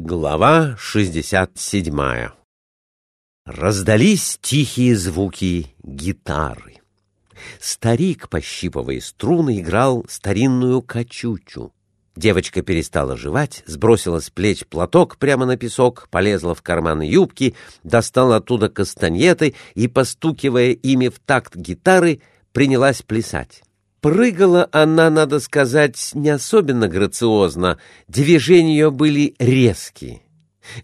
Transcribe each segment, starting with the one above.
Глава 67 Раздались тихие звуки гитары. Старик, пощипывая струны, играл старинную качучу. Девочка перестала жевать, сбросила с плеч платок прямо на песок, полезла в карман юбки, достала оттуда кастаньеты и, постукивая ими в такт гитары, принялась плясать. Прыгала она, надо сказать, не особенно грациозно, движения ее были резкие.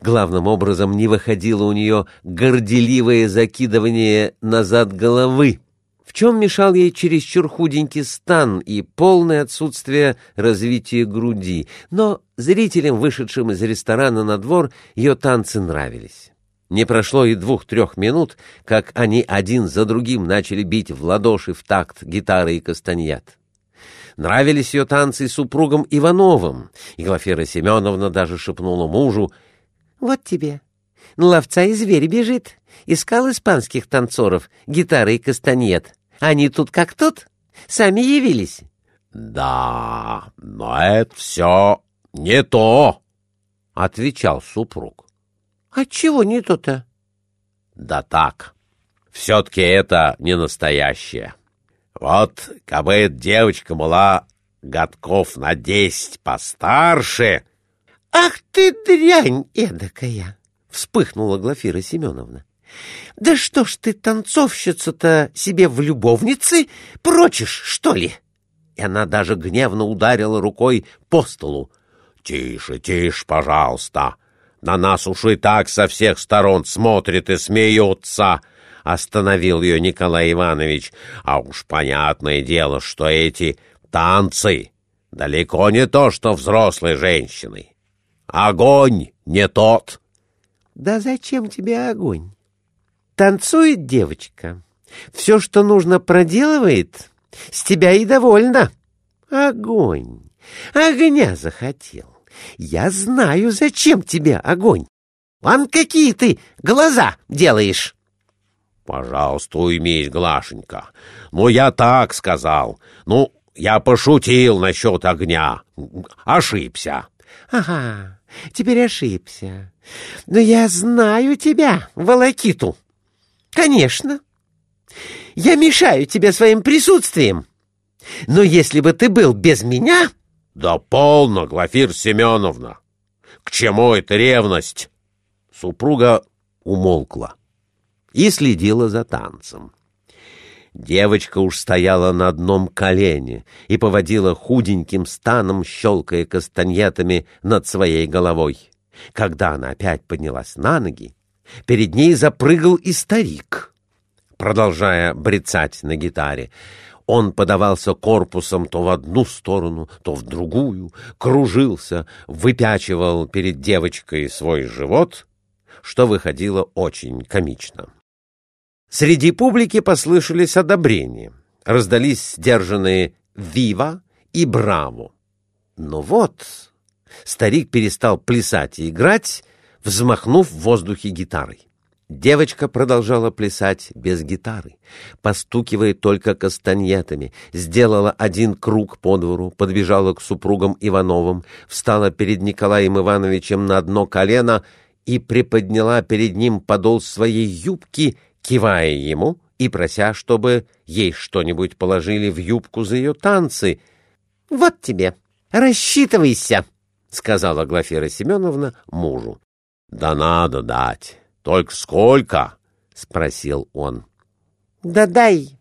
Главным образом не выходило у нее горделивое закидывание назад головы, в чем мешал ей чересчур худенький стан и полное отсутствие развития груди, но зрителям, вышедшим из ресторана на двор, ее танцы нравились. Не прошло и двух-трех минут, как они один за другим начали бить в ладоши в такт гитары и кастаньет. Нравились ее танцы супругам Ивановым, и Глафира Семеновна даже шепнула мужу, «Вот тебе, на ловца и зверь бежит, искал испанских танцоров, гитары и кастаньет. Они тут как тут, сами явились». «Да, но это все не то», — отвечал супруг. Отчего не то-то? Да так. Все-таки это не настоящее. Вот, кабы девочка была годков на десять постарше... — Ах ты дрянь эдакая! — вспыхнула Глафира Семеновна. — Да что ж ты, танцовщицу-то, себе в любовницы прочишь, что ли? И она даже гневно ударила рукой по столу. — Тише, тише, пожалуйста! На нас уж и так со всех сторон смотрят и смеются. Остановил ее Николай Иванович. А уж понятное дело, что эти танцы далеко не то, что взрослой женщины. Огонь не тот. Да зачем тебе огонь? Танцует девочка. Все, что нужно, проделывает. С тебя и довольна. Огонь. Огня захотел. Я знаю, зачем тебе огонь. Вон какие ты глаза делаешь. Пожалуйста, уймись, Глашенька. Ну, я так сказал. Ну, я пошутил насчет огня. Ошибся. Ага, теперь ошибся. Но я знаю тебя, Волокиту. Конечно. Я мешаю тебе своим присутствием. Но если бы ты был без меня... Да полно, Глафир Семеновна! К чему эта ревность? Супруга умолкла и следила за танцем. Девочка уж стояла на одном колене и поводила худеньким станом, щелкая кастаньетами над своей головой. Когда она опять поднялась на ноги, перед ней запрыгал и старик, продолжая брецать на гитаре. Он подавался корпусом то в одну сторону, то в другую, кружился, выпячивал перед девочкой свой живот, что выходило очень комично. Среди публики послышались одобрения, раздались сдержанные «Вива» и «Браво». Но вот старик перестал плясать и играть, взмахнув в воздухе гитарой. Девочка продолжала плясать без гитары, постукивая только кастаньетами, сделала один круг по двору, подбежала к супругам Ивановым, встала перед Николаем Ивановичем на одно колено и приподняла перед ним подол своей юбки, кивая ему и прося, чтобы ей что-нибудь положили в юбку за ее танцы. — Вот тебе, рассчитывайся, — сказала Глафира Семеновна мужу. — Да надо дать. Только сколько? — спросил он. — Да дай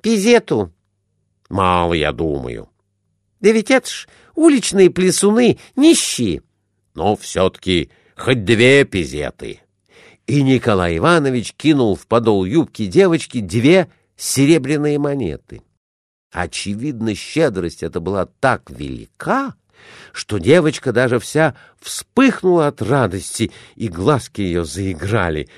пизету. — Мало, я думаю. — Да ведь это ж уличные плесуны нищие. — Но все-таки хоть две пизеты. И Николай Иванович кинул в подол юбки девочки две серебряные монеты. Очевидно, щедрость эта была так велика, что девочка даже вся вспыхнула от радости, и глазки ее заиграли.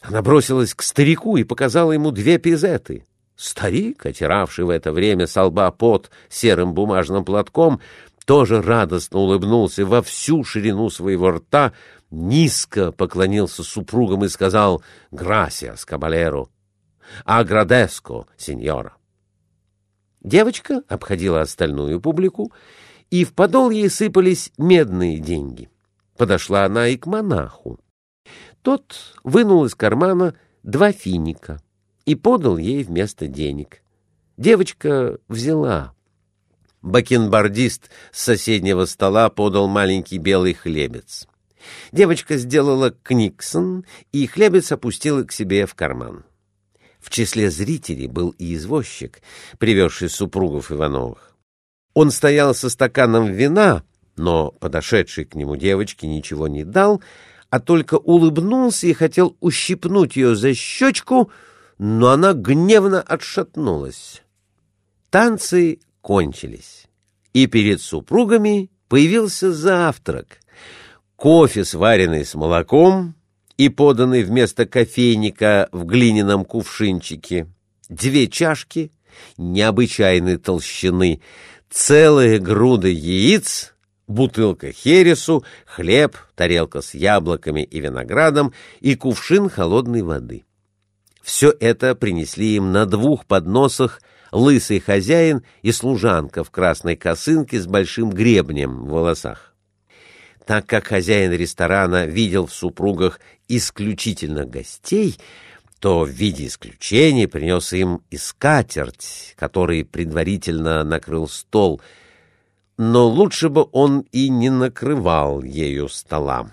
Она бросилась к старику и показала ему две пизеты. Старик, отиравший в это время со лба пот серым бумажным платком, тоже радостно улыбнулся во всю ширину своего рта, низко поклонился супругам и сказал «Грасиас, кабалеру! Аградеско, сеньора!» Девочка обходила остальную публику и в подол ей сыпались медные деньги. Подошла она и к монаху. Тот вынул из кармана два финика и подал ей вместо денег. Девочка взяла. Бакенбардист с соседнего стола подал маленький белый хлебец. Девочка сделала книксон, и хлебец опустила к себе в карман. В числе зрителей был и извозчик, привезший супругов Ивановых. Он стоял со стаканом вина, но подошедший к нему девочке ничего не дал, а только улыбнулся и хотел ущипнуть ее за щечку, но она гневно отшатнулась. Танцы кончились, и перед супругами появился завтрак. Кофе, сваренный с молоком и поданный вместо кофейника в глиняном кувшинчике, две чашки необычайной толщины, целые груды яиц, бутылка хересу, хлеб, тарелка с яблоками и виноградом и кувшин холодной воды. Все это принесли им на двух подносах лысый хозяин и служанка в красной косынке с большим гребнем в волосах. Так как хозяин ресторана видел в супругах исключительно гостей, то в виде исключения принес им и скатерть, который предварительно накрыл стол, но лучше бы он и не накрывал ею стола.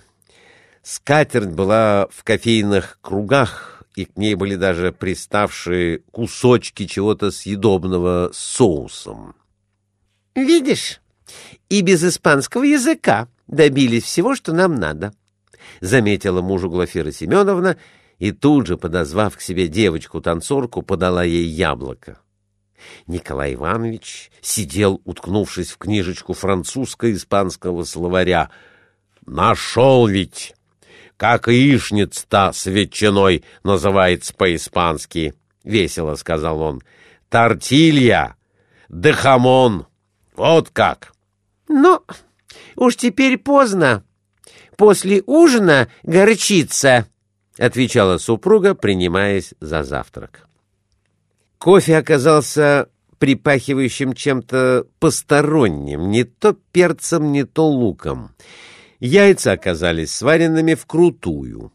Скатерть была в кофейных кругах, и к ней были даже приставшие кусочки чего-то съедобного с соусом. «Видишь, и без испанского языка добились всего, что нам надо», — заметила мужу Глафира Семеновна и тут же, подозвав к себе девочку-танцорку, подала ей яблоко. Николай Иванович сидел, уткнувшись в книжечку французско-испанского словаря. «Нашел ведь!» как яичница-то с ветчиной называется по-испански, — весело сказал он. — Тортилья, дехамон, вот как. — Ну, уж теперь поздно. После ужина горчица, — отвечала супруга, принимаясь за завтрак. Кофе оказался припахивающим чем-то посторонним, не то перцем, не то луком. Яйца оказались сваренными вкрутую.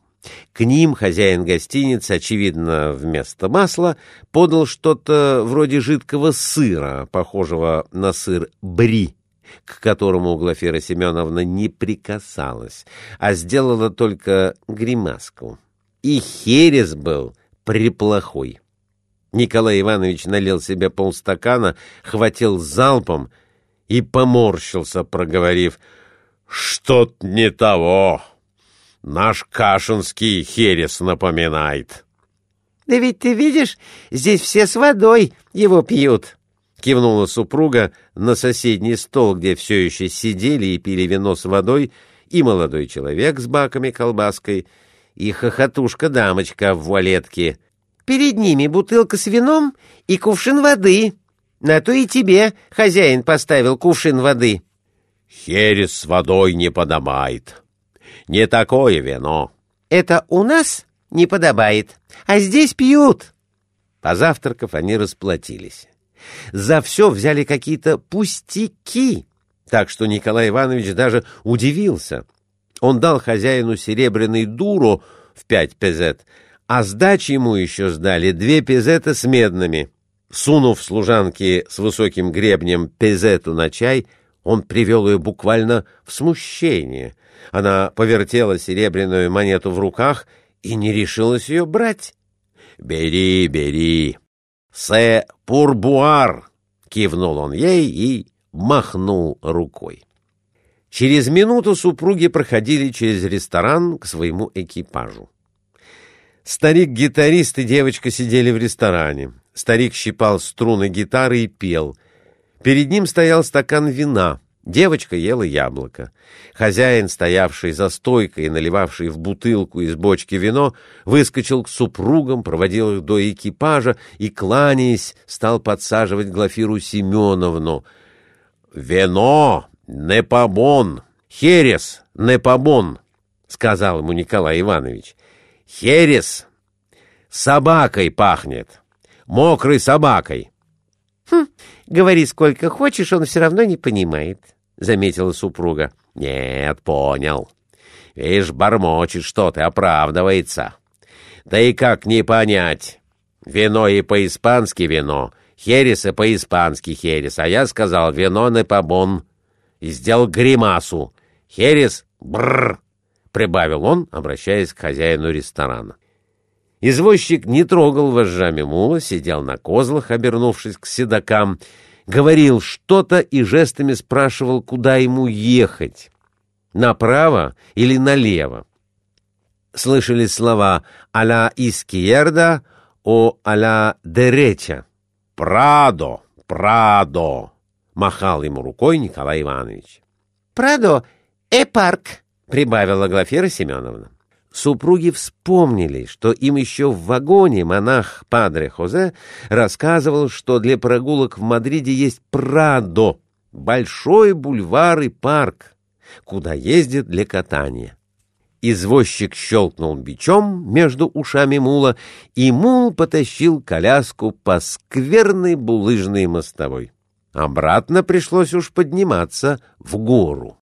К ним хозяин гостиницы, очевидно, вместо масла, подал что-то вроде жидкого сыра, похожего на сыр бри, к которому Глафира Семеновна не прикасалась, а сделала только гримаску. И херес был приплохой. Николай Иванович налил себе полстакана, хватил залпом и поморщился, проговорив — что-то не того. Наш кашинский херес напоминает. — Да ведь ты видишь, здесь все с водой его пьют, — кивнула супруга на соседний стол, где все еще сидели и пили вино с водой и молодой человек с баками колбаской, и хохотушка-дамочка в вуалетке. Перед ними бутылка с вином и кувшин воды. На то и тебе хозяин поставил кувшин воды. — Херес с водой не подобает. Не такое вино. Это у нас не подобает, а здесь пьют. Позавтракав, они расплатились. За все взяли какие-то пустяки, так что Николай Иванович даже удивился. Он дал хозяину серебряный дуру в пять пезет, а сдачи ему еще сдали две пезета с медными. Сунув служанке с высоким гребнем пезету на чай, он привел ее буквально в смущение. Она повертела серебряную монету в руках и не решилась ее брать. «Бери, бери! Се пурбуар!» — кивнул он ей и махнул рукой. Через минуту супруги проходили через ресторан к своему экипажу. Старик-гитарист и девочка сидели в ресторане. Старик щипал струны гитары и пел. Перед ним стоял стакан вина. Девочка ела яблоко. Хозяин, стоявший за стойкой и наливавший в бутылку из бочки вино, выскочил к супругам, проводил их до экипажа и, кланяясь, стал подсаживать Глафиру Семеновну. «Вино не побон, херес не побон», — сказал ему Николай Иванович. «Херес собакой пахнет, мокрой собакой». «Хм, говори сколько хочешь, он все равно не понимает», — заметила супруга. «Нет, понял. Видишь, бормочет что-то, оправдывается. Да и как не понять? Вино и по-испански вино, херес и по-испански херес, а я сказал вино не побон и сделал гримасу. Херес — бррр, прибавил он, обращаясь к хозяину ресторана. Извозчик не трогал вожжами мула, сидел на козлах, обернувшись к седокам, говорил что-то и жестами спрашивал, куда ему ехать — направо или налево. Слышались слова «а-ля искиерда», «о а-ля дереча». «Прадо! Прадо!» — махал ему рукой Николай Иванович. «Прадо э парк», — прибавила Глафира Семеновна. Супруги вспомнили, что им еще в вагоне монах Падре Хозе рассказывал, что для прогулок в Мадриде есть Прадо, большой бульвар и парк, куда ездят для катания. Извозчик щелкнул бичом между ушами мула, и мул потащил коляску по скверной булыжной мостовой. Обратно пришлось уж подниматься в гору.